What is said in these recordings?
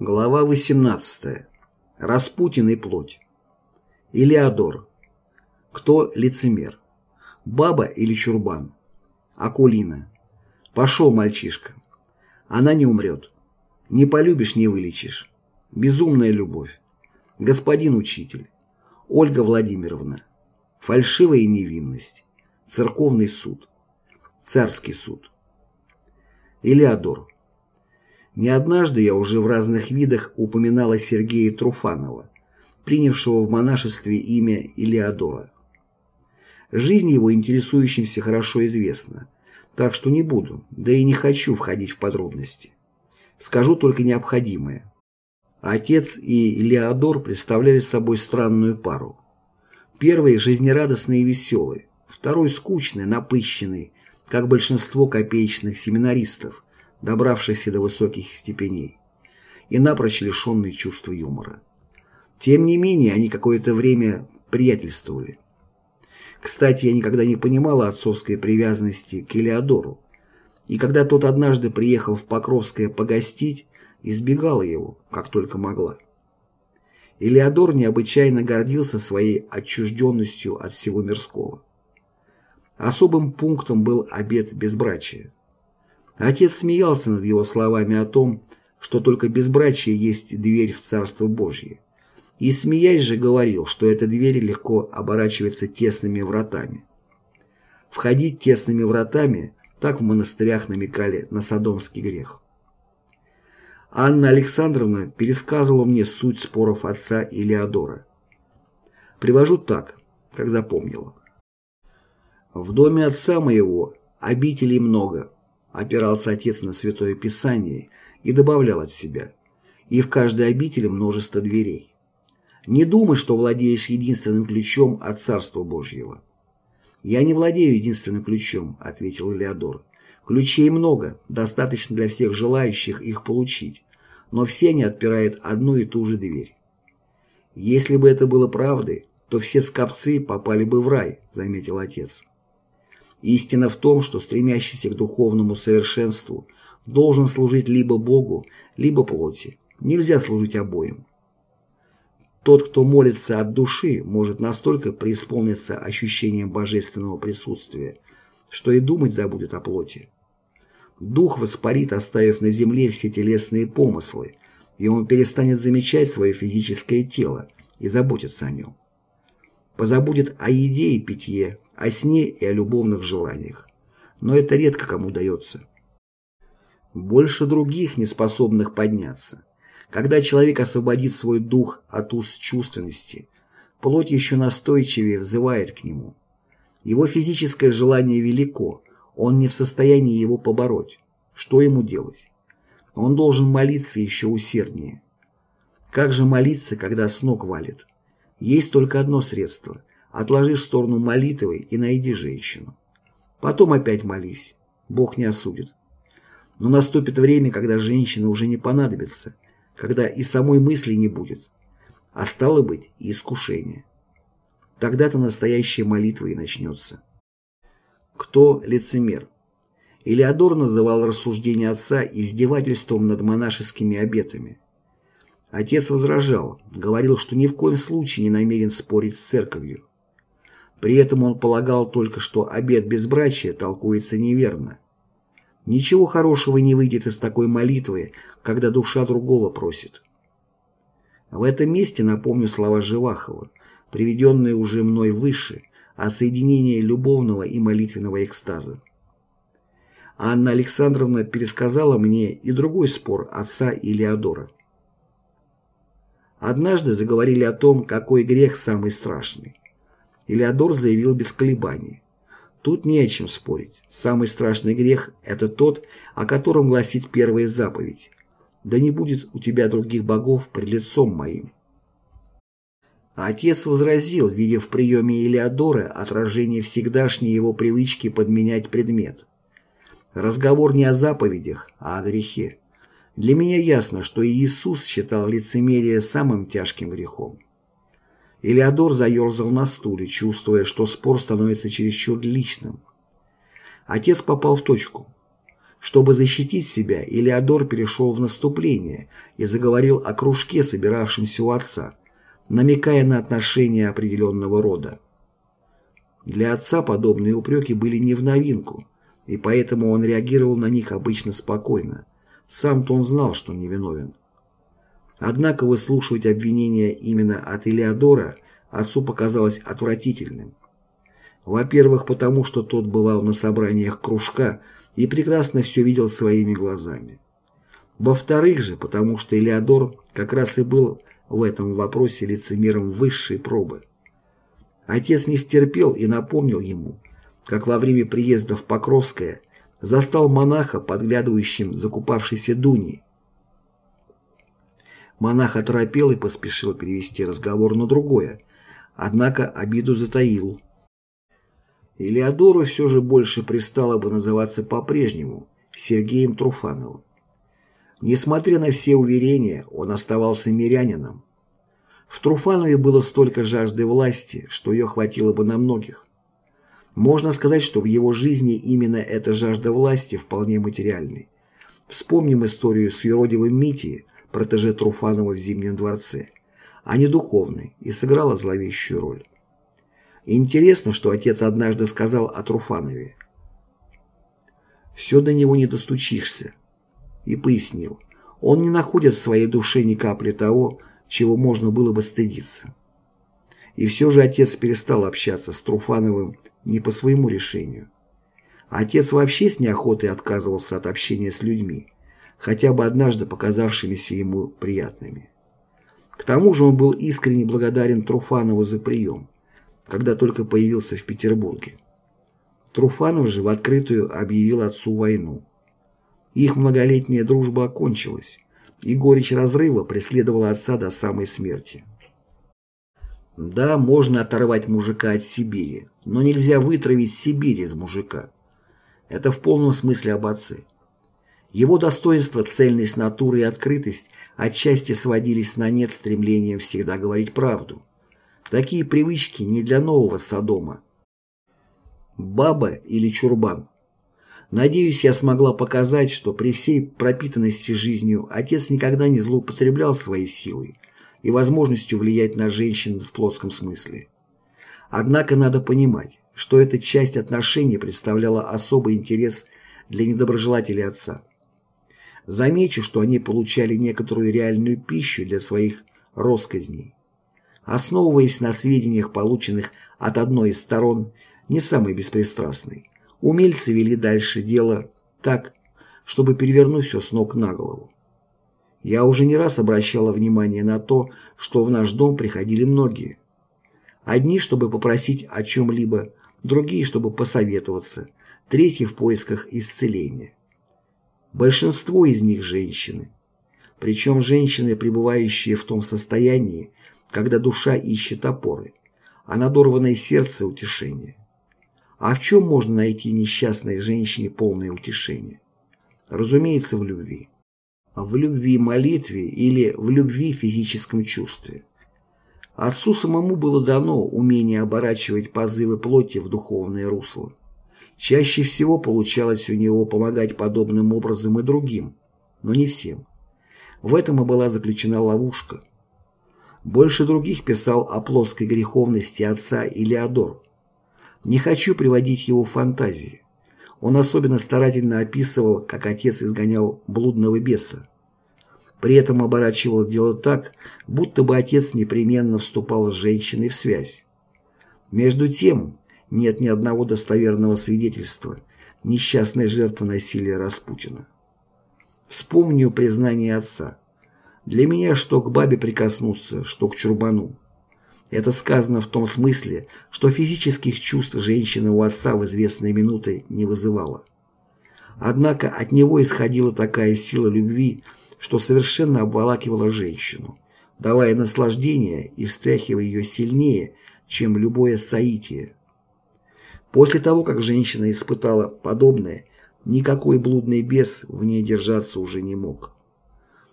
Глава 18. Распутин и плоть. Илеодор. Кто лицемер? Баба или чурбан? Акулина. Пошел, мальчишка. Она не умрет. Не полюбишь, не вылечишь. Безумная любовь. Господин учитель. Ольга Владимировна. Фальшивая невинность. Церковный суд. Царский суд. Илеодор. Не однажды я уже в разных видах упоминала Сергея Труфанова, принявшего в монашестве имя Илеодора. Жизнь его интересующимся хорошо известна, так что не буду, да и не хочу входить в подробности. Скажу только необходимое. Отец и Илеодор представляли собой странную пару. Первый – жизнерадостный и веселый, второй – скучный, напыщенный, как большинство копеечных семинаристов – добравшийся до высоких степеней, и напрочь лишенный чувства юмора. Тем не менее, они какое-то время приятельствовали. Кстати, я никогда не понимала отцовской привязанности к Элеодору, и когда тот однажды приехал в Покровское погостить, избегала его, как только могла. Элеодор необычайно гордился своей отчужденностью от всего мирского. Особым пунктом был обет безбрачия. Отец смеялся над его словами о том, что только безбрачие есть дверь в Царство Божье. И смеясь же говорил, что эта дверь легко оборачивается тесными вратами. Входить тесными вратами так в монастырях намекали на содомский грех. Анна Александровна пересказывала мне суть споров отца и Леодора. Привожу так, как запомнила. В доме отца моего обителей много, опирался отец на Святое Писание и добавлял от себя. И в каждой обители множество дверей. Не думай, что владеешь единственным ключом от Царства Божьего. «Я не владею единственным ключом», — ответил Леодор. «Ключей много, достаточно для всех желающих их получить, но все они отпирают одну и ту же дверь». «Если бы это было правдой, то все скопцы попали бы в рай», — заметил отец. Истина в том, что стремящийся к духовному совершенству должен служить либо Богу, либо плоти. Нельзя служить обоим. Тот, кто молится от души, может настолько преисполниться ощущением божественного присутствия, что и думать забудет о плоти. Дух воспарит, оставив на земле все телесные помыслы, и он перестанет замечать свое физическое тело и заботиться о нем. Позабудет о еде и питье, о сне и о любовных желаниях. Но это редко кому дается. Больше других, не способных подняться. Когда человек освободит свой дух от уз чувственности, плоть еще настойчивее взывает к нему. Его физическое желание велико, он не в состоянии его побороть. Что ему делать? Он должен молиться еще усерднее. Как же молиться, когда с ног валит? Есть только одно средство Отложи в сторону молитвы и найди женщину. Потом опять молись. Бог не осудит. Но наступит время, когда женщина уже не понадобится, когда и самой мысли не будет, а стало быть и искушение. Тогда-то настоящая молитва и начнется. Кто лицемер? Илеодор называл рассуждение отца издевательством над монашескими обетами. Отец возражал, говорил, что ни в коем случае не намерен спорить с церковью. При этом он полагал только, что обет безбрачия толкуется неверно. Ничего хорошего не выйдет из такой молитвы, когда душа другого просит. В этом месте напомню слова Живахова, приведенные уже мной выше, о соединении любовного и молитвенного экстаза. Анна Александровна пересказала мне и другой спор отца и Леодора. Однажды заговорили о том, какой грех самый страшный. Илеодор заявил без колебаний. Тут не о чем спорить. Самый страшный грех – это тот, о котором гласит первая заповедь. «Да не будет у тебя других богов пред лицом моим». Отец возразил, видя в приеме Илеодора отражение всегдашней его привычки подменять предмет. Разговор не о заповедях, а о грехе. Для меня ясно, что Иисус считал лицемерие самым тяжким грехом. Элеодор заерзал на стуле, чувствуя, что спор становится чересчур личным. Отец попал в точку. Чтобы защитить себя, Илеодор перешел в наступление и заговорил о кружке, собиравшемся у отца, намекая на отношения определенного рода. Для отца подобные упреки были не в новинку, и поэтому он реагировал на них обычно спокойно. Сам-то он знал, что невиновен. Однако выслушивать обвинения именно от Илеодора отцу показалось отвратительным. Во-первых, потому что тот бывал на собраниях кружка и прекрасно все видел своими глазами. Во-вторых же, потому что Элеодор как раз и был в этом вопросе лицемером высшей пробы. Отец не стерпел и напомнил ему, как во время приезда в Покровское застал монаха, подглядывающим закупавшейся Дуни. Монах оторопел и поспешил перевести разговор на другое, однако обиду затаил. Илеодору все же больше пристало бы называться по-прежнему Сергеем Труфановым. Несмотря на все уверения, он оставался мирянином. В Труфанове было столько жажды власти, что ее хватило бы на многих. Можно сказать, что в его жизни именно эта жажда власти вполне материальной. Вспомним историю с юродивым Мити, протеже Труфанова в Зимнем дворце, а не духовной, и сыграла зловещую роль. Интересно, что отец однажды сказал о Труфанове. «Все до него не достучишься». И пояснил, он не находит в своей душе ни капли того, чего можно было бы стыдиться. И все же отец перестал общаться с Труфановым не по своему решению. Отец вообще с неохотой отказывался от общения с людьми, хотя бы однажды показавшимися ему приятными. К тому же он был искренне благодарен Труфанову за прием, когда только появился в Петербурге. Труфанов же в открытую объявил отцу войну. Их многолетняя дружба окончилась, и горечь разрыва преследовала отца до самой смерти. Да, можно оторвать мужика от Сибири, но нельзя вытравить Сибирь из мужика. Это в полном смысле об отце. Его достоинство, цельность натуры и открытость отчасти сводились на нет стремлением всегда говорить правду. Такие привычки не для нового Содома. Баба или чурбан. Надеюсь, я смогла показать, что при всей пропитанности жизнью отец никогда не злоупотреблял своей силой и возможностью влиять на женщин в плотском смысле. Однако надо понимать, что эта часть отношений представляла особый интерес для недоброжелателей отца. Замечу, что они получали некоторую реальную пищу для своих росказней. Основываясь на сведениях, полученных от одной из сторон, не самой беспристрастной, умельцы вели дальше дело так, чтобы перевернуть все с ног на голову. Я уже не раз обращала внимание на то, что в наш дом приходили многие. Одни, чтобы попросить о чем-либо, другие, чтобы посоветоваться, третьи в поисках исцеления. Большинство из них – женщины. Причем женщины, пребывающие в том состоянии, когда душа ищет опоры, а надорванное сердце – утешение. А в чем можно найти несчастной женщине полное утешение? Разумеется, в любви в любви молитве или в любви физическом чувстве. Отцу самому было дано умение оборачивать позывы плоти в духовное русло. Чаще всего получалось у него помогать подобным образом и другим, но не всем. В этом и была заключена ловушка. Больше других писал о плоской греховности отца Илеодор. Не хочу приводить его фантазии. Он особенно старательно описывал, как отец изгонял блудного беса. При этом оборачивал дело так, будто бы отец непременно вступал с женщиной в связь. Между тем, нет ни одного достоверного свидетельства несчастной жертвы насилия Распутина. Вспомню признание отца. Для меня что к бабе прикоснуться, что к чурбану. Это сказано в том смысле, что физических чувств женщина у отца в известные минуты не вызывала. Однако от него исходила такая сила любви, что совершенно обволакивала женщину, давая наслаждение и встряхивая ее сильнее, чем любое соитие. После того, как женщина испытала подобное, никакой блудный бес в ней держаться уже не мог.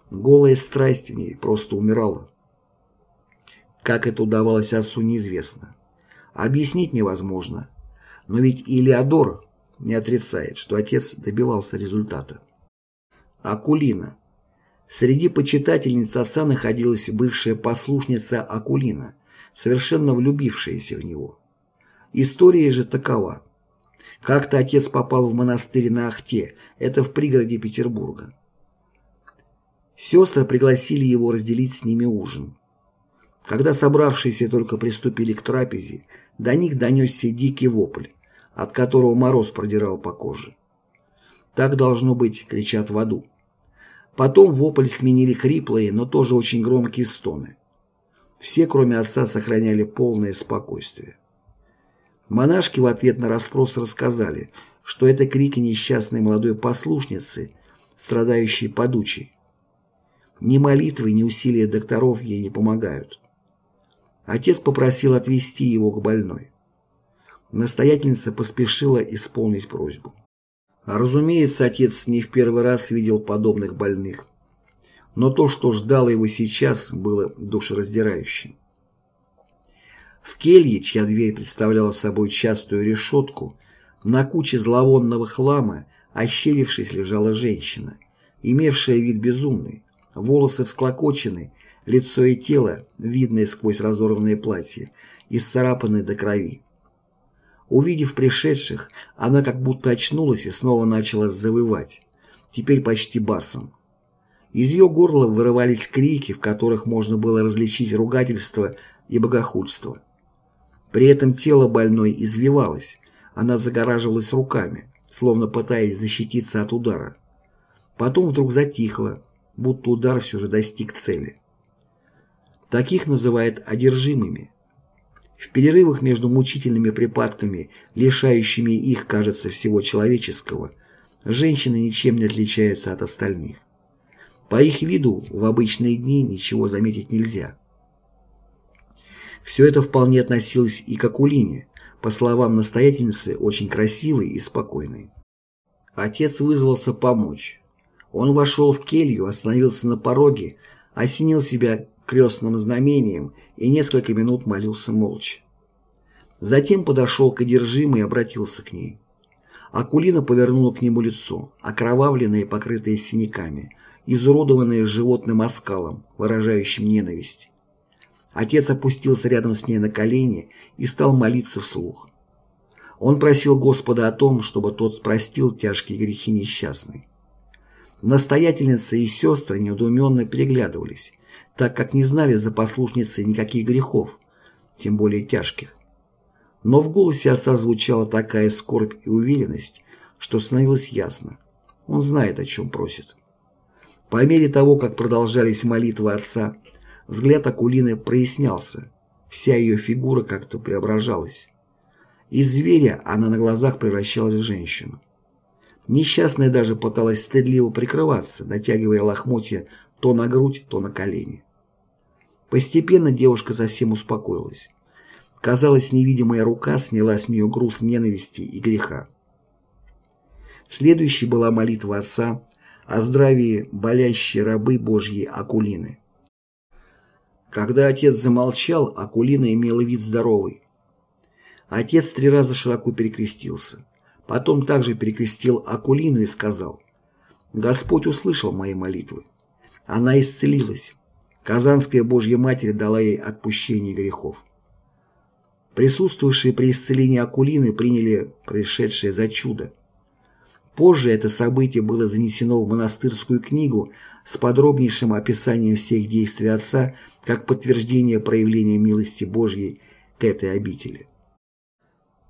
Голая страсть в ней просто умирала. Как это удавалось отцу, неизвестно. Объяснить невозможно. Но ведь Илеодор, не отрицает, что отец добивался результата. Акулина. Среди почитательниц отца находилась бывшая послушница Акулина, совершенно влюбившаяся в него. История же такова. Как-то отец попал в монастырь на Ахте, это в пригороде Петербурга. Сестры пригласили его разделить с ними ужин. Когда собравшиеся только приступили к трапезе, до них донесся дикий вопль, от которого мороз продирал по коже. «Так должно быть», — кричат в аду. Потом вопль сменили хриплые, но тоже очень громкие стоны. Все, кроме отца, сохраняли полное спокойствие. Монашки в ответ на расспрос рассказали, что это крики несчастной молодой послушницы, страдающей подучей. Ни молитвы, ни усилия докторов ей не помогают. Отец попросил отвезти его к больной. Настоятельница поспешила исполнить просьбу. Разумеется, отец не в первый раз видел подобных больных. Но то, что ждало его сейчас, было душераздирающим. В келье, чья дверь представляла собой частую решетку, на куче зловонного хлама, ощерившись, лежала женщина, имевшая вид безумный, волосы всклокочены, лицо и тело, видное сквозь разорванное платье, исцарапаны до крови. Увидев пришедших, она как будто очнулась и снова начала завывать, теперь почти басом. Из ее горла вырывались крики, в которых можно было различить ругательство и богохульство. При этом тело больной извивалось, она загораживалась руками, словно пытаясь защититься от удара. Потом вдруг затихла, будто удар все же достиг цели. Таких называют одержимыми. В перерывах между мучительными припадками, лишающими их, кажется, всего человеческого, женщины ничем не отличаются от остальных. По их виду в обычные дни ничего заметить нельзя. Все это вполне относилось и к Акулине, по словам настоятельницы, очень красивой и спокойной. Отец вызвался помочь. Он вошел в келью, остановился на пороге, осенил себя крестным знамением и несколько минут молился молча. Затем подошел к одержимой и обратился к ней. Акулина повернула к нему лицо, окровавленное и покрытое синяками, изуродованное животным оскалом, выражающим ненависть. Отец опустился рядом с ней на колени и стал молиться вслух. Он просил Господа о том, чтобы тот простил тяжкие грехи несчастной. Настоятельница и сестры недоуменно переглядывались, так как не знали за послушницей никаких грехов, тем более тяжких. Но в голосе отца звучала такая скорбь и уверенность, что становилось ясно. Он знает, о чем просит. По мере того, как продолжались молитвы отца, Взгляд Акулины прояснялся, вся ее фигура как-то преображалась. Из зверя она на глазах превращалась в женщину. Несчастная даже пыталась стыдливо прикрываться, натягивая лохмотья то на грудь, то на колени. Постепенно девушка совсем успокоилась. Казалось, невидимая рука сняла с нее груз ненависти и греха. Следующей была молитва отца о здравии болящей рабы Божьей Акулины. Когда отец замолчал, Акулина имела вид здоровый. Отец три раза широко перекрестился. Потом также перекрестил Акулину и сказал, «Господь услышал мои молитвы. Она исцелилась. Казанская Божья Матерь дала ей отпущение грехов». Присутствующие при исцелении Акулины приняли происшедшее за чудо. Позже это событие было занесено в монастырскую книгу с подробнейшим описанием всех действий отца как подтверждение проявления милости Божьей к этой обители.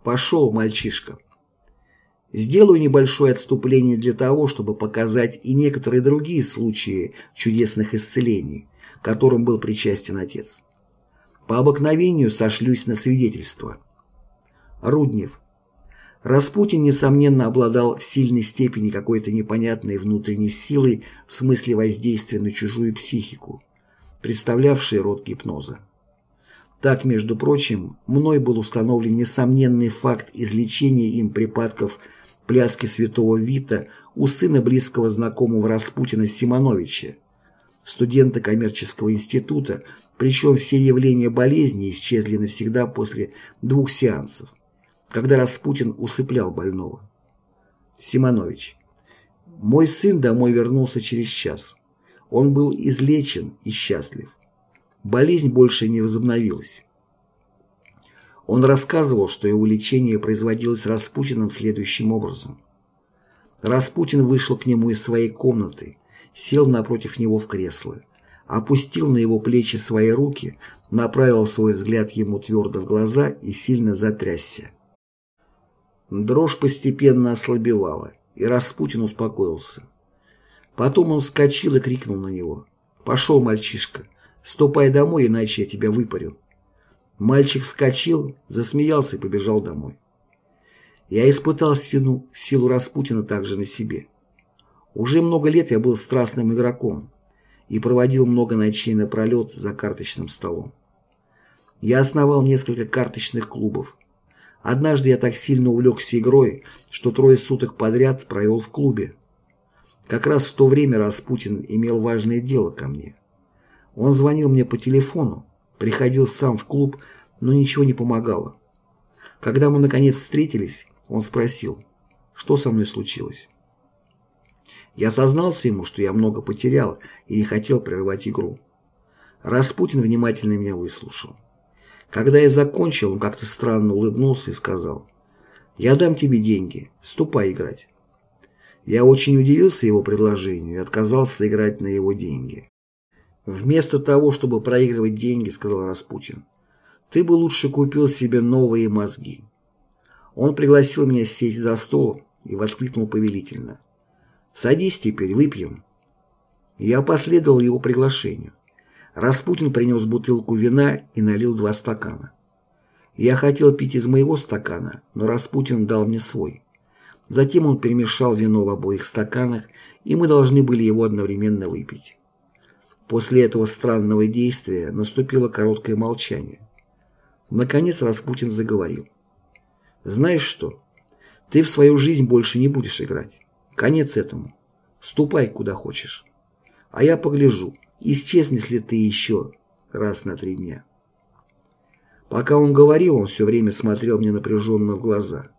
Пошел, мальчишка. Сделаю небольшое отступление для того, чтобы показать и некоторые другие случаи чудесных исцелений, которым был причастен отец. По обыкновению сошлюсь на свидетельство. Руднев, Распутин, несомненно, обладал в сильной степени какой-то непонятной внутренней силой в смысле воздействия на чужую психику, представлявшей род гипноза. Так, между прочим, мной был установлен несомненный факт излечения им припадков пляски святого Вита у сына близкого знакомого Распутина Симоновича, студента коммерческого института, причем все явления болезни исчезли навсегда после двух сеансов когда Распутин усыплял больного. Симонович. Мой сын домой вернулся через час. Он был излечен и счастлив. Болезнь больше не возобновилась. Он рассказывал, что его лечение производилось Распутиным следующим образом. Распутин вышел к нему из своей комнаты, сел напротив него в кресло, опустил на его плечи свои руки, направил свой взгляд ему твердо в глаза и сильно затрясся. Дрожь постепенно ослабевала, и Распутин успокоился. Потом он вскочил и крикнул на него. «Пошел, мальчишка, ступай домой, иначе я тебя выпарю». Мальчик вскочил, засмеялся и побежал домой. Я испытал силу, силу Распутина также на себе. Уже много лет я был страстным игроком и проводил много ночей напролет за карточным столом. Я основал несколько карточных клубов. Однажды я так сильно увлекся игрой, что трое суток подряд провел в клубе. Как раз в то время Распутин имел важное дело ко мне. Он звонил мне по телефону, Приходил сам в клуб, но ничего не помогало. Когда мы наконец встретились, он спросил, что со мной случилось. Я сознался ему, что я много потерял и не хотел прерывать игру. Распутин внимательно меня выслушал. Когда я закончил, он как-то странно улыбнулся и сказал, «Я дам тебе деньги, ступай играть». Я очень удивился его предложению и отказался играть на его деньги. «Вместо того, чтобы проигрывать деньги, — сказал Распутин, — ты бы лучше купил себе новые мозги». Он пригласил меня сесть за стол и воскликнул повелительно. «Садись теперь, выпьем». Я последовал его приглашению. Распутин принес бутылку вина и налил два стакана. Я хотел пить из моего стакана, но Распутин дал мне свой. Затем он перемешал вино в обоих стаканах, и мы должны были его одновременно выпить. После этого странного действия наступило короткое молчание. Наконец Распутин заговорил. «Знаешь что? Ты в свою жизнь больше не будешь играть. Конец этому. Ступай куда хочешь. А я погляжу, исчезнешь ли ты еще раз на три дня». Пока он говорил, он все время смотрел мне напряженно в глаза.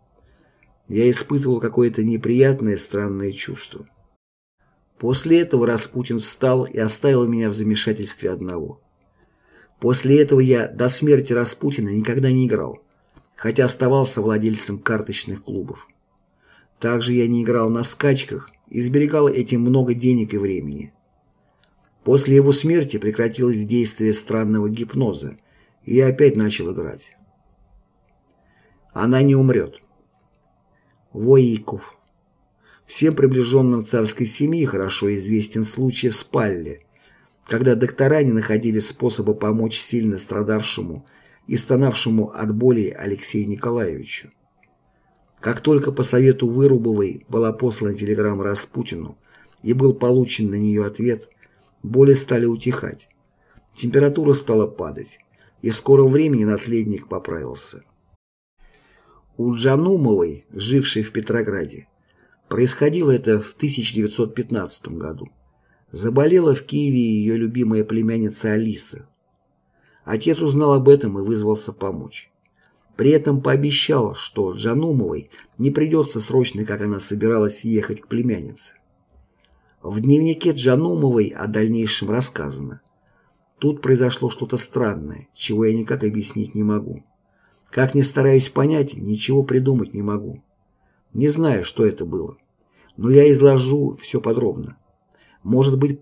Я испытывал какое-то неприятное странное чувство. После этого Распутин встал и оставил меня в замешательстве одного. После этого я до смерти Распутина никогда не играл, хотя оставался владельцем карточных клубов. Также я не играл на скачках и сберегал этим много денег и времени. После его смерти прекратилось действие странного гипноза, и я опять начал играть. Она не умрет. Воиков Всем приближенным царской семьи хорошо известен случай в Спалле, когда доктора не находили способа помочь сильно страдавшему и стонавшему от боли Алексею Николаевичу. Как только по совету Вырубовой была послана телеграмма Распутину и был получен на нее ответ, боли стали утихать. Температура стала падать, и в скором времени наследник поправился. У Джанумовой, жившей в Петрограде, Происходило это в 1915 году. Заболела в Киеве ее любимая племянница Алиса. Отец узнал об этом и вызвался помочь. При этом пообещал, что Джанумовой не придется срочно, как она собиралась ехать к племяннице. В дневнике Джанумовой о дальнейшем рассказано. Тут произошло что-то странное, чего я никак объяснить не могу. Как ни стараюсь понять, ничего придумать не могу. Не знаю, что это было. Но я изложу все подробно. Может быть,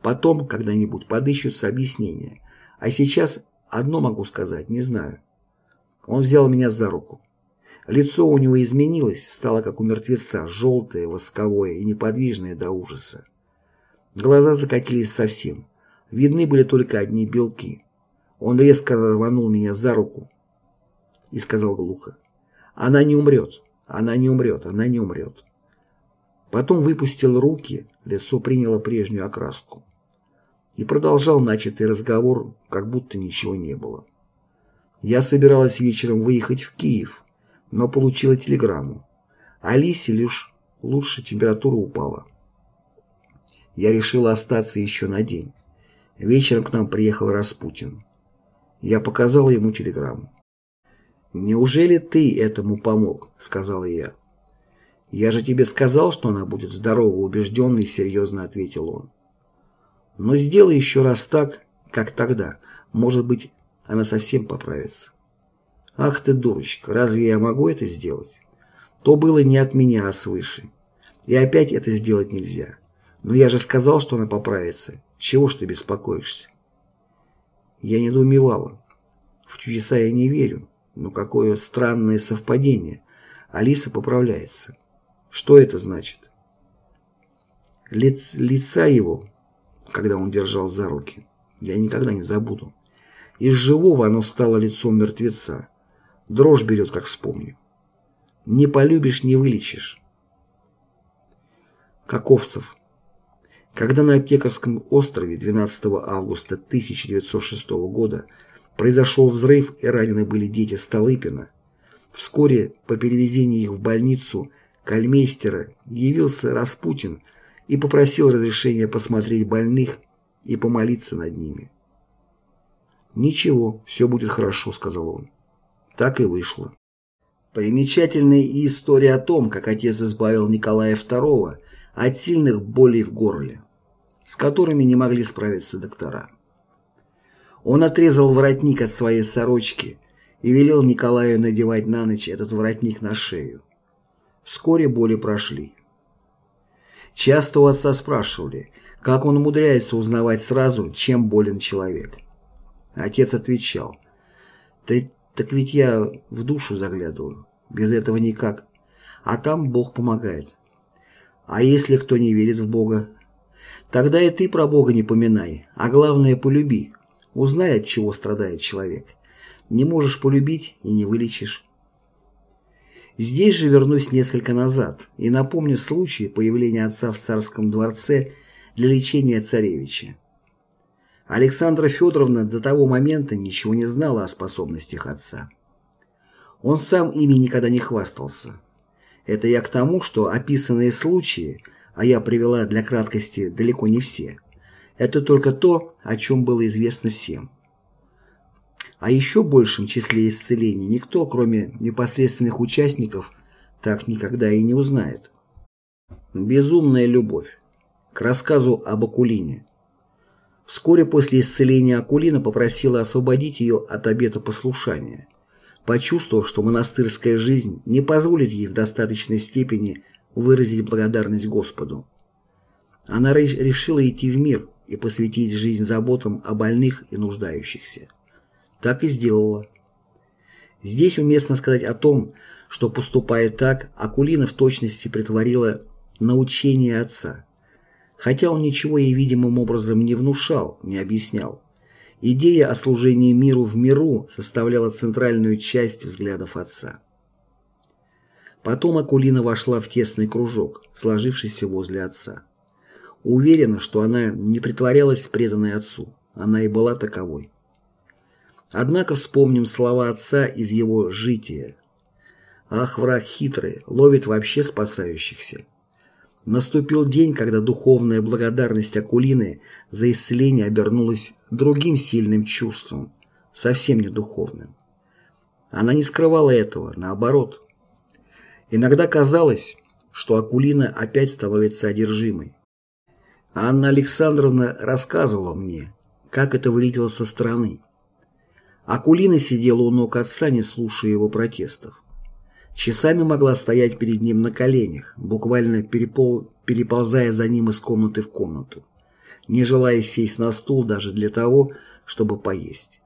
потом когда-нибудь подыщутся объяснения. А сейчас одно могу сказать, не знаю. Он взял меня за руку. Лицо у него изменилось, стало как у мертвеца, желтое, восковое и неподвижное до ужаса. Глаза закатились совсем. Видны были только одни белки. Он резко рванул меня за руку и сказал глухо. «Она не умрет, она не умрет, она не умрет». Потом выпустил руки, лицо приняло прежнюю окраску. И продолжал начатый разговор, как будто ничего не было. Я собиралась вечером выехать в Киев, но получила телеграмму. Алисе лишь лучше температура упала. Я решила остаться еще на день. Вечером к нам приехал Распутин. Я показала ему телеграмму. «Неужели ты этому помог?» — сказала я. «Я же тебе сказал, что она будет здорова, убежденный, серьезно ответил он. «Но сделай еще раз так, как тогда. Может быть, она совсем поправится». «Ах ты, дурочка, разве я могу это сделать?» «То было не от меня, а свыше. И опять это сделать нельзя. Но я же сказал, что она поправится. Чего ж ты беспокоишься?» Я недоумевала. В чудеса я не верю, но какое странное совпадение. Алиса поправляется. Что это значит? Лиц, лица его, когда он держал за руки, я никогда не забуду. Из живого оно стало лицом мертвеца. Дрожь берет, как вспомню. Не полюбишь, не вылечишь. Каковцев. Когда на Аптекарском острове 12 августа 1906 года произошел взрыв и ранены были дети Столыпина, вскоре по перевезении их в больницу Кальмейстера явился Распутин и попросил разрешения посмотреть больных и помолиться над ними. «Ничего, все будет хорошо», — сказал он. Так и вышло. Примечательная и история о том, как отец избавил Николая II от сильных болей в горле, с которыми не могли справиться доктора. Он отрезал воротник от своей сорочки и велел Николаю надевать на ночь этот воротник на шею. Вскоре боли прошли. Часто у отца спрашивали, как он умудряется узнавать сразу, чем болен человек. Отец отвечал, «Ты, так ведь я в душу заглядываю, без этого никак, а там Бог помогает. А если кто не верит в Бога, тогда и ты про Бога не поминай, а главное полюби, узнай, от чего страдает человек. Не можешь полюбить и не вылечишь. Здесь же вернусь несколько назад и напомню случай появления отца в царском дворце для лечения царевича. Александра Федоровна до того момента ничего не знала о способностях отца. Он сам ими никогда не хвастался. Это я к тому, что описанные случаи, а я привела для краткости далеко не все, это только то, о чем было известно всем. О еще большем числе исцелений никто, кроме непосредственных участников, так никогда и не узнает. Безумная любовь. К рассказу об Акулине. Вскоре после исцеления Акулина попросила освободить ее от обета послушания, почувствовав, что монастырская жизнь не позволит ей в достаточной степени выразить благодарность Господу. Она решила идти в мир и посвятить жизнь заботам о больных и нуждающихся так и сделала. Здесь уместно сказать о том, что, поступая так, Акулина в точности притворила научение отца. Хотя он ничего ей видимым образом не внушал, не объяснял. Идея о служении миру в миру составляла центральную часть взглядов отца. Потом Акулина вошла в тесный кружок, сложившийся возле отца. Уверена, что она не притворялась преданной отцу, она и была таковой. Однако вспомним слова отца из его «Жития». «Ах, враг хитрый, ловит вообще спасающихся». Наступил день, когда духовная благодарность Акулины за исцеление обернулась другим сильным чувством, совсем не духовным. Она не скрывала этого, наоборот. Иногда казалось, что Акулина опять становится одержимой. Анна Александровна рассказывала мне, как это выглядело со стороны. Акулина сидела у ног отца, не слушая его протестов. Часами могла стоять перед ним на коленях, буквально перепол... переползая за ним из комнаты в комнату, не желая сесть на стул даже для того, чтобы поесть.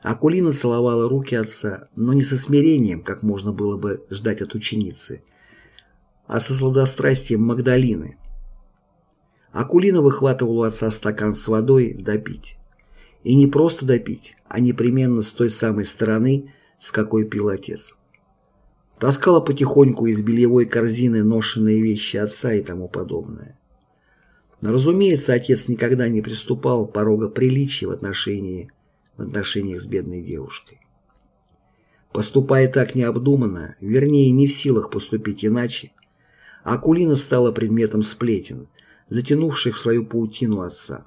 Акулина целовала руки отца, но не со смирением, как можно было бы ждать от ученицы, а со сладострастием Магдалины. Акулина выхватывала у отца стакан с водой допить. И не просто допить, а непременно с той самой стороны, с какой пил отец. Таскала потихоньку из бельевой корзины ношенные вещи отца и тому подобное. Но, разумеется, отец никогда не приступал порога приличия в отношении в отношениях с бедной девушкой. Поступая так необдуманно, вернее, не в силах поступить иначе, Акулина стала предметом сплетен, затянувших в свою паутину отца.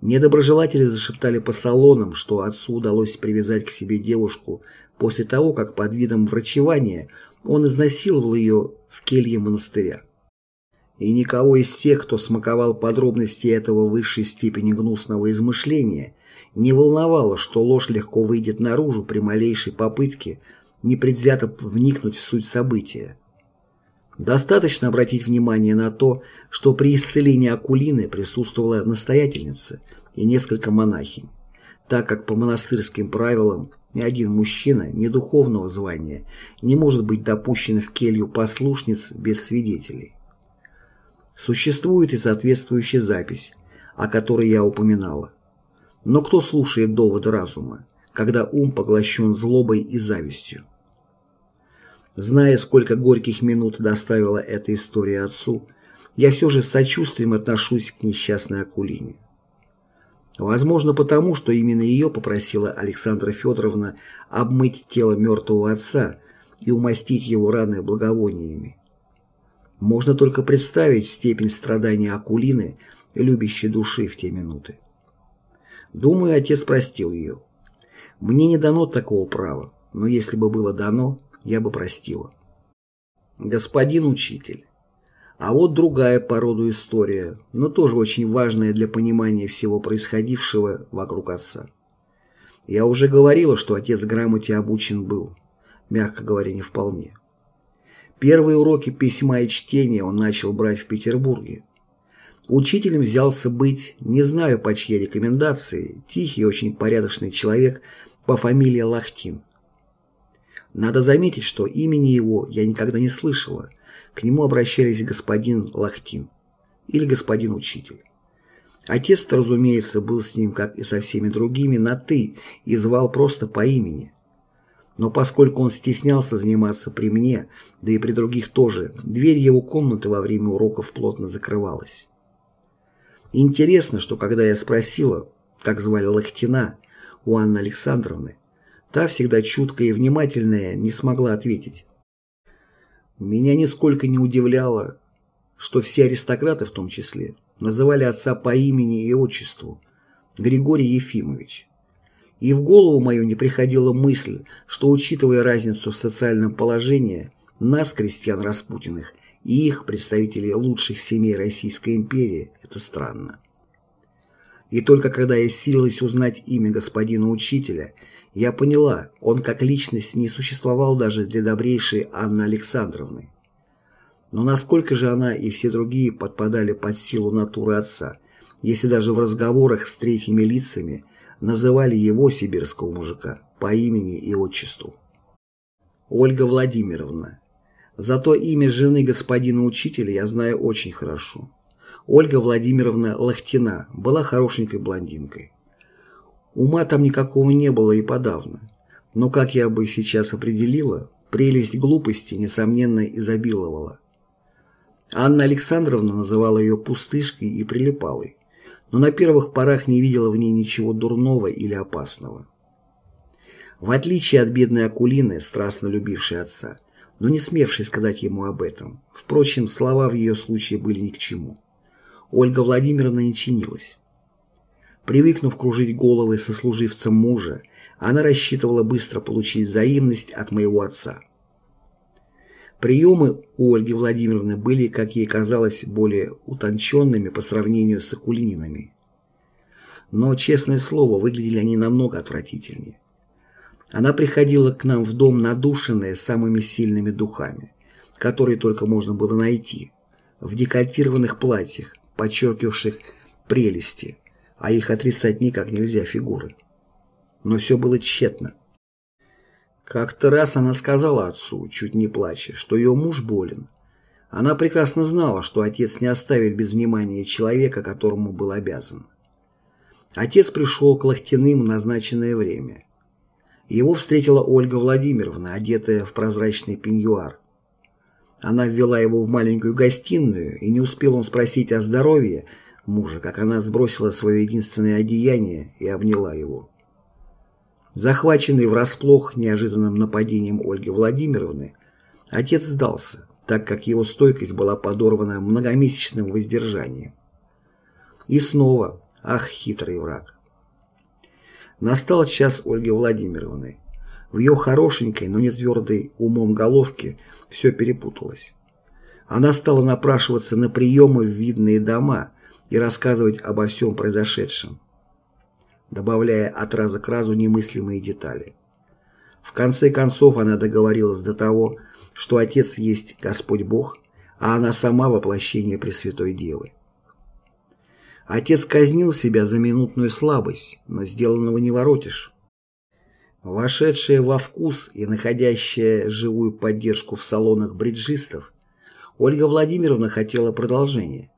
Недоброжелатели зашептали по салонам, что отцу удалось привязать к себе девушку после того, как под видом врачевания он изнасиловал ее в келье монастыря. И никого из тех, кто смаковал подробности этого высшей степени гнусного измышления, не волновало, что ложь легко выйдет наружу при малейшей попытке непредвзято вникнуть в суть события. Достаточно обратить внимание на то, что при исцелении Акулины присутствовала настоятельница и несколько монахинь, так как по монастырским правилам ни один мужчина ни духовного звания не может быть допущен в келью послушниц без свидетелей. Существует и соответствующая запись, о которой я упоминала. Но кто слушает довод разума, когда ум поглощен злобой и завистью? Зная, сколько горьких минут доставила эта история отцу, я все же с сочувствием отношусь к несчастной Акулине. Возможно, потому, что именно ее попросила Александра Федоровна обмыть тело мертвого отца и умастить его раны благовониями. Можно только представить степень страдания Акулины, любящей души в те минуты. Думаю, отец простил ее. Мне не дано такого права, но если бы было дано, я бы простила. Господин учитель. А вот другая по роду история, но тоже очень важная для понимания всего происходившего вокруг отца. Я уже говорила, что отец грамоте обучен был, мягко говоря, не вполне. Первые уроки письма и чтения он начал брать в Петербурге. Учителем взялся быть, не знаю по чьей рекомендации, тихий, очень порядочный человек по фамилии Лахтин. Надо заметить, что имени его я никогда не слышала – к нему обращались господин Лахтин или господин учитель. Отец-то, разумеется, был с ним, как и со всеми другими, на «ты» и звал просто по имени. Но поскольку он стеснялся заниматься при мне, да и при других тоже, дверь его комнаты во время уроков плотно закрывалась. Интересно, что когда я спросила, как звали Лахтина у Анны Александровны, та всегда чуткая и внимательная не смогла ответить. Меня нисколько не удивляло, что все аристократы в том числе называли отца по имени и отчеству Григорий Ефимович. И в голову мою не приходила мысль, что, учитывая разницу в социальном положении, нас, крестьян Распутиных, и их, представителей лучших семей Российской империи, это странно. И только когда я силилась узнать имя господина учителя – я поняла, он как личность не существовал даже для добрейшей Анны Александровны. Но насколько же она и все другие подпадали под силу натуры отца, если даже в разговорах с третьими лицами называли его, сибирского мужика, по имени и отчеству. Ольга Владимировна. Зато имя жены господина учителя я знаю очень хорошо. Ольга Владимировна Лахтина была хорошенькой блондинкой. Ума там никакого не было и подавно. Но, как я бы сейчас определила, прелесть глупости, несомненно, изобиловала. Анна Александровна называла ее пустышкой и прилипалой, но на первых порах не видела в ней ничего дурного или опасного. В отличие от бедной Акулины, страстно любившей отца, но не смевшей сказать ему об этом, впрочем, слова в ее случае были ни к чему. Ольга Владимировна не чинилась. Привыкнув кружить головы сослуживцам мужа, она рассчитывала быстро получить взаимность от моего отца. Приемы у Ольги Владимировны были, как ей казалось, более утонченными по сравнению с Акулининами. Но, честное слово, выглядели они намного отвратительнее. Она приходила к нам в дом надушенная самыми сильными духами, которые только можно было найти, в декольтированных платьях, подчеркивавших прелести, а их отрицать никак нельзя фигуры. Но все было тщетно. Как-то раз она сказала отцу, чуть не плача, что ее муж болен. Она прекрасно знала, что отец не оставит без внимания человека, которому был обязан. Отец пришел к Лохтиным в назначенное время. Его встретила Ольга Владимировна, одетая в прозрачный пеньюар. Она ввела его в маленькую гостиную, и не успел он спросить о здоровье, мужа, как она сбросила свое единственное одеяние и обняла его. Захваченный врасплох неожиданным нападением Ольги Владимировны, отец сдался, так как его стойкость была подорвана многомесячным воздержанием. И снова, Ах, хитрый враг. Настал час Ольги Владимировны. В ее хорошенькой, но не твердой умом головке все перепуталось. Она стала напрашиваться на приемы в видные дома и рассказывать обо всем произошедшем, добавляя от раза к разу немыслимые детали. В конце концов она договорилась до того, что Отец есть Господь Бог, а она сама воплощение Пресвятой Девы. Отец казнил себя за минутную слабость, но сделанного не воротишь. Вошедшая во вкус и находящая живую поддержку в салонах бриджистов, Ольга Владимировна хотела продолжения.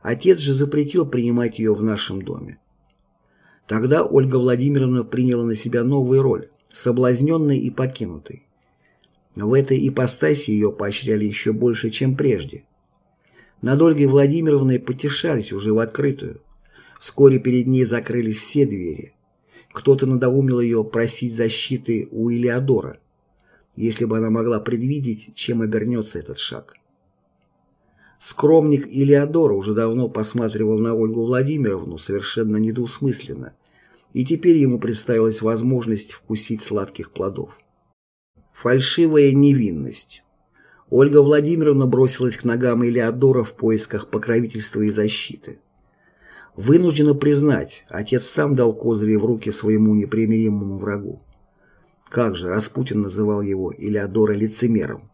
Отец же запретил принимать ее в нашем доме. Тогда Ольга Владимировна приняла на себя новую роль, соблазненной и покинутой. В этой ипостаси ее поощряли еще больше, чем прежде. Над Ольгой Владимировной потешались уже в открытую. Вскоре перед ней закрылись все двери. Кто-то надоумил ее просить защиты у Илеодора, если бы она могла предвидеть, чем обернется этот шаг. Скромник Илеодора уже давно посматривал на Ольгу Владимировну совершенно недвусмысленно, и теперь ему представилась возможность вкусить сладких плодов. Фальшивая невинность. Ольга Владимировна бросилась к ногам Илеодора в поисках покровительства и защиты. Вынуждена признать, отец сам дал козыри в руки своему непримиримому врагу. Как же Распутин называл его Илеодора лицемером.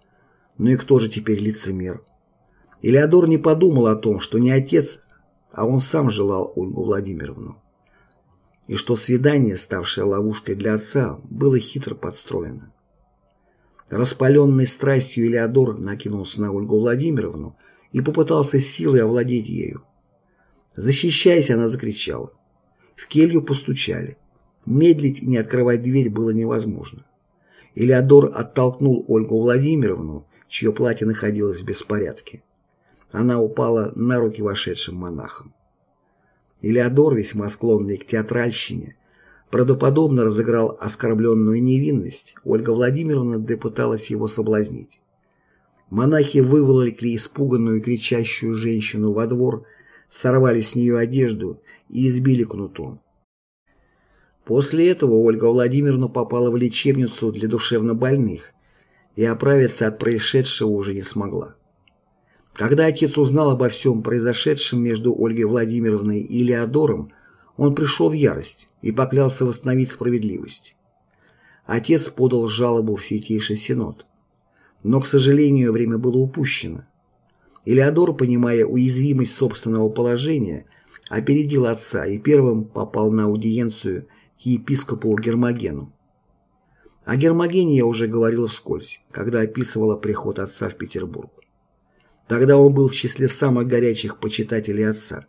Ну и кто же теперь лицемер? Илеодор не подумал о том, что не отец, а он сам желал Ольгу Владимировну. И что свидание, ставшее ловушкой для отца, было хитро подстроено. Распаленный страстью Илеодор накинулся на Ольгу Владимировну и попытался силой овладеть ею. Защищаясь, она закричала. В келью постучали. Медлить и не открывать дверь было невозможно. Илеодор оттолкнул Ольгу Владимировну, чье платье находилось в беспорядке. Она упала на руки вошедшим монахам. Илеодор, весьма склонный к театральщине, правдоподобно разыграл оскорбленную невинность, Ольга Владимировна допыталась его соблазнить. Монахи выволокли испуганную и кричащую женщину во двор, сорвали с нее одежду и избили кнутом. После этого Ольга Владимировна попала в лечебницу для душевнобольных и оправиться от происшедшего уже не смогла. Когда отец узнал обо всем произошедшем между Ольгой Владимировной и Леодором, он пришел в ярость и поклялся восстановить справедливость. Отец подал жалобу в Святейший Синод. Но, к сожалению, время было упущено. Илеодор, понимая уязвимость собственного положения, опередил отца и первым попал на аудиенцию к епископу Гермогену. О Гермогене я уже говорил вскользь, когда описывала приход отца в Петербург. Тогда он был в числе самых горячих почитателей отца,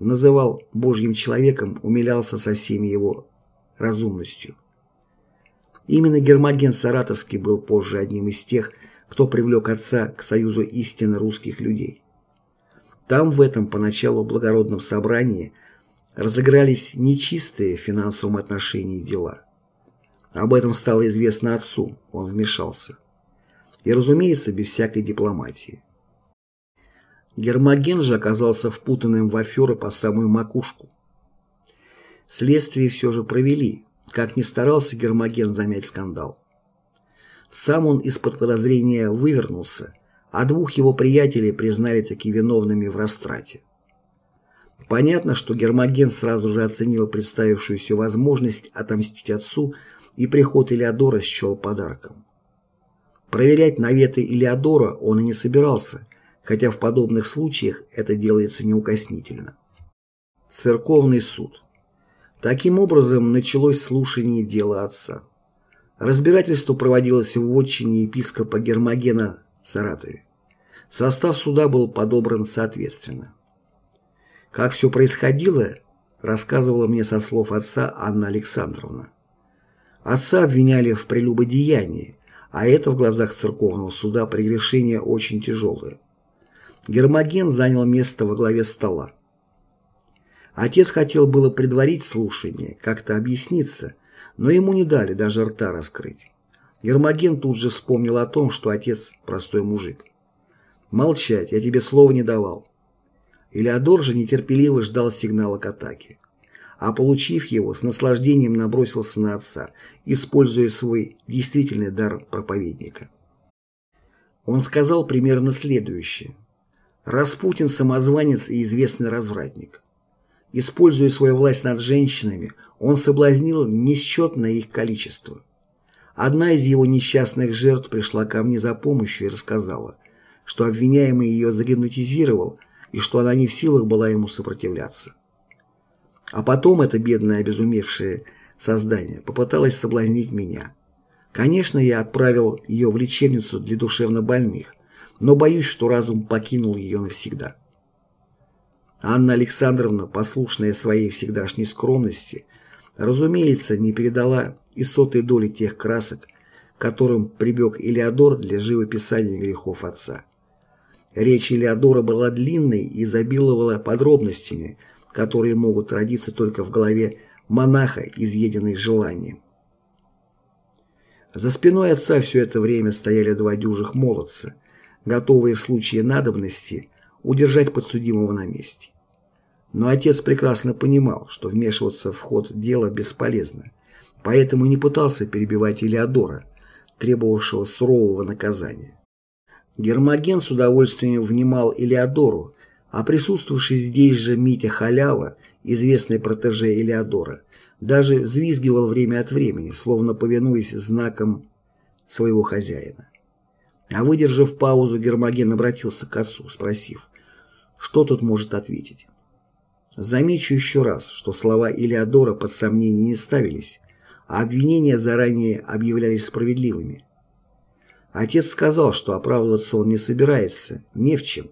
называл Божьим человеком, умилялся со всеми его разумностью. Именно Гермоген Саратовский был позже одним из тех, кто привлек отца к союзу истинно русских людей. Там в этом поначалу благородном собрании разыгрались нечистые в финансовом отношении дела. Об этом стало известно отцу, он вмешался. И, разумеется, без всякой дипломатии. Гермоген же оказался впутанным в аферы по самую макушку. Следствие все же провели, как ни старался Гермоген замять скандал. Сам он из-под подозрения вывернулся, а двух его приятелей признали таки виновными в растрате. Понятно, что Гермоген сразу же оценил представившуюся возможность отомстить отцу и приход Илеодора счел подарком. Проверять наветы Илеодора он и не собирался, хотя в подобных случаях это делается неукоснительно. Церковный суд. Таким образом началось слушание дела отца. Разбирательство проводилось в вотчине епископа Гермогена в Саратове. Состав суда был подобран соответственно. Как все происходило, рассказывала мне со слов отца Анна Александровна. Отца обвиняли в прелюбодеянии, а это в глазах церковного суда прегрешение очень тяжелое. Гермоген занял место во главе стола. Отец хотел было предварить слушание, как-то объясниться, но ему не дали даже рта раскрыть. Гермоген тут же вспомнил о том, что отец простой мужик. «Молчать, я тебе слова не давал». Элеодор же нетерпеливо ждал сигнала к атаке. А получив его, с наслаждением набросился на отца, используя свой действительный дар проповедника. Он сказал примерно следующее. Распутин – самозванец и известный развратник. Используя свою власть над женщинами, он соблазнил несчетное их количество. Одна из его несчастных жертв пришла ко мне за помощью и рассказала, что обвиняемый ее загипнотизировал и что она не в силах была ему сопротивляться. А потом это бедное обезумевшее создание попыталось соблазнить меня. Конечно, я отправил ее в лечебницу для душевнобольных, но боюсь, что разум покинул ее навсегда. Анна Александровна, послушная своей всегдашней скромности, разумеется, не передала и сотой доли тех красок, которым прибег Илеодор для живописания грехов отца. Речь Илеодора была длинной и изобиловала подробностями, которые могут родиться только в голове монаха, изъеденной желанием. За спиной отца все это время стояли два дюжих молодца, готовые в случае надобности удержать подсудимого на месте. Но отец прекрасно понимал, что вмешиваться в ход дела бесполезно, поэтому не пытался перебивать Илеодора, требовавшего сурового наказания. Гермоген с удовольствием внимал Илеодору, а присутствовавший здесь же Митя Халява, известный протеже Илеодора, даже взвизгивал время от времени, словно повинуясь знаком своего хозяина. А выдержав паузу, Гермоген обратился к отцу, спросив, что тут может ответить. Замечу еще раз, что слова Илеодора под сомнение не ставились, а обвинения заранее объявлялись справедливыми. Отец сказал, что оправдываться он не собирается, не в чем.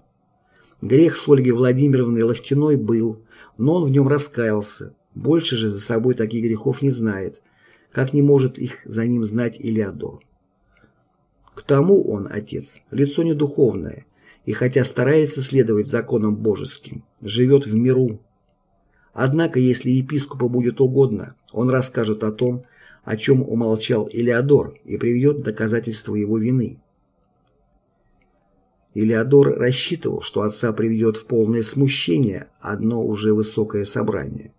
Грех с Ольгой Владимировной Лохтиной был, но он в нем раскаялся, больше же за собой таких грехов не знает, как не может их за ним знать Илеодор. К тому он, отец, лицо не духовное, и хотя старается следовать законам божеским, живет в миру. Однако, если епископу будет угодно, он расскажет о том, о чем умолчал Илеодор, и приведет доказательства его вины. Илеодор рассчитывал, что отца приведет в полное смущение одно уже высокое собрание.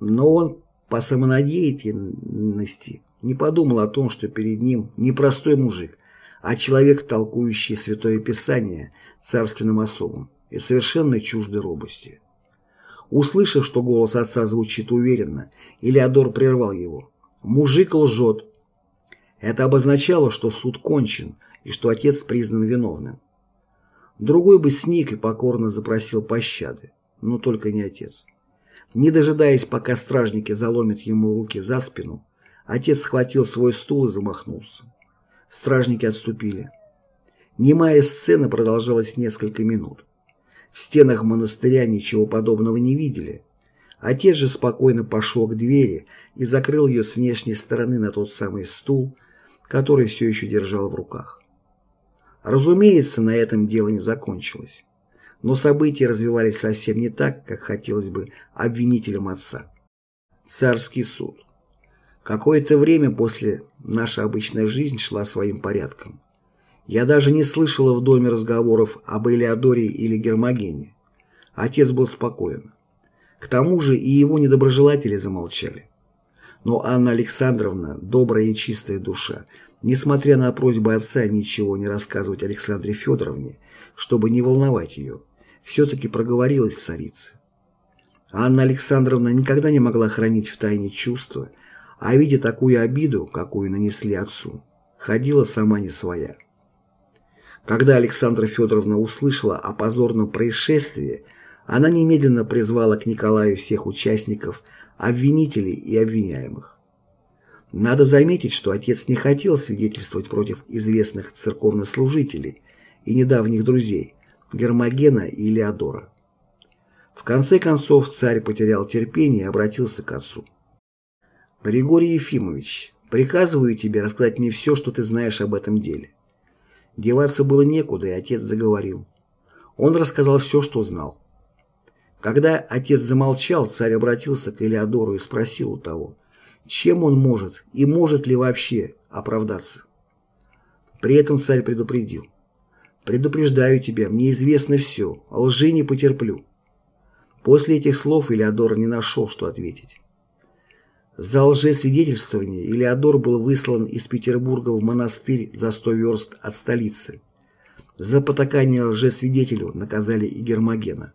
Но он по самонадеятельности не подумал о том, что перед ним не простой мужик, а человек, толкующий Святое Писание царственным особым и совершенно чуждой робости. Услышав, что голос отца звучит уверенно, Илеодор прервал его. «Мужик лжет». Это обозначало, что суд кончен и что отец признан виновным. Другой бы сник и покорно запросил пощады, но только не отец. Не дожидаясь, пока стражники заломят ему руки за спину, отец схватил свой стул и замахнулся. Стражники отступили. Немая сцена продолжалась несколько минут. В стенах монастыря ничего подобного не видели. Отец же спокойно пошел к двери и закрыл ее с внешней стороны на тот самый стул, который все еще держал в руках. Разумеется, на этом дело не закончилось. Но события развивались совсем не так, как хотелось бы обвинителям отца. Царский суд. Какое-то время после наша обычная жизнь шла своим порядком. Я даже не слышала в доме разговоров об Элеодоре или Гермогене. Отец был спокоен. К тому же и его недоброжелатели замолчали. Но Анна Александровна, добрая и чистая душа, несмотря на просьбы отца ничего не рассказывать Александре Федоровне, чтобы не волновать ее, все-таки проговорилась царица. Анна Александровна никогда не могла хранить в тайне чувства, а видя такую обиду, какую нанесли отцу, ходила сама не своя. Когда Александра Федоровна услышала о позорном происшествии, она немедленно призвала к Николаю всех участников, обвинителей и обвиняемых. Надо заметить, что отец не хотел свидетельствовать против известных церковнослужителей и недавних друзей Гермогена и Леодора. В конце концов царь потерял терпение и обратился к отцу. «Григорий Ефимович, приказываю тебе рассказать мне все, что ты знаешь об этом деле». Деваться было некуда, и отец заговорил. Он рассказал все, что знал. Когда отец замолчал, царь обратился к Элеодору и спросил у того, чем он может и может ли вообще оправдаться. При этом царь предупредил. Предупреждаю тебя, мне известно все, лжи не потерплю». После этих слов Илеодор не нашел, что ответить. За лжесвидетельствование Илеодор был выслан из Петербурга в монастырь за сто верст от столицы. За потакание лжесвидетелю наказали и Гермогена.